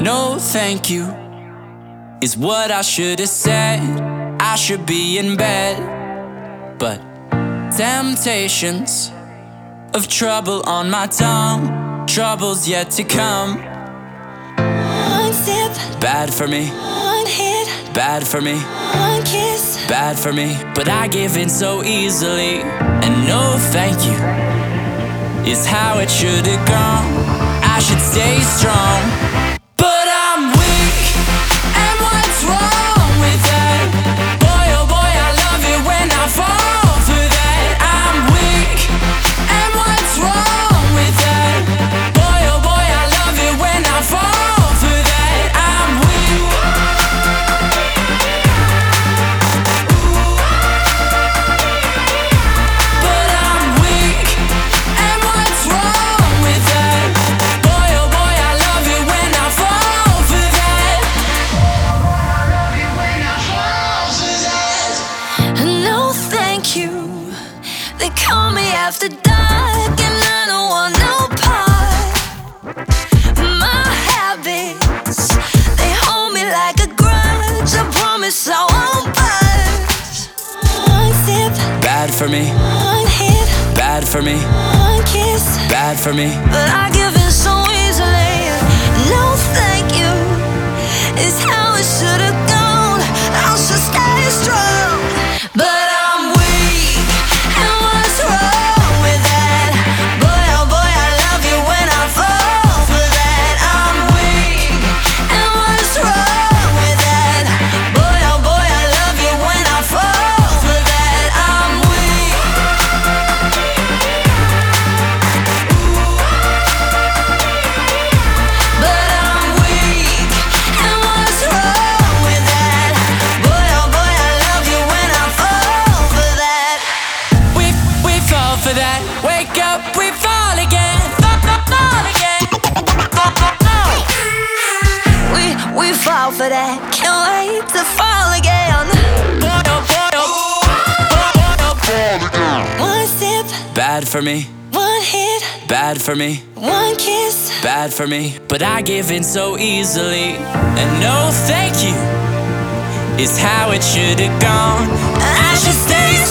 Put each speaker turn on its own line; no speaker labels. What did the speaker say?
No, thank you is what I should have said. I should be in bed, but temptations of trouble on my tongue, troubles yet to come.
One sip,
Bad for me,
one hit,
bad for me,
one kiss.
bad for me. But I give in so easily, and no, thank you is how it should have gone. I should stay strong,
call me after dark, and I don't want no part. My habits, they hold me like a grudge. I promise I won't budge. One sip,
Bad for me,
one hit,
bad for me,
one kiss.
bad for me.
But I give for that. Can't wait to fall again. One sip.
Bad for me,
one hit,
bad for me,
one kiss.
bad for me. But I give in so easily, and no, thank you is how it should have gone. I should stay.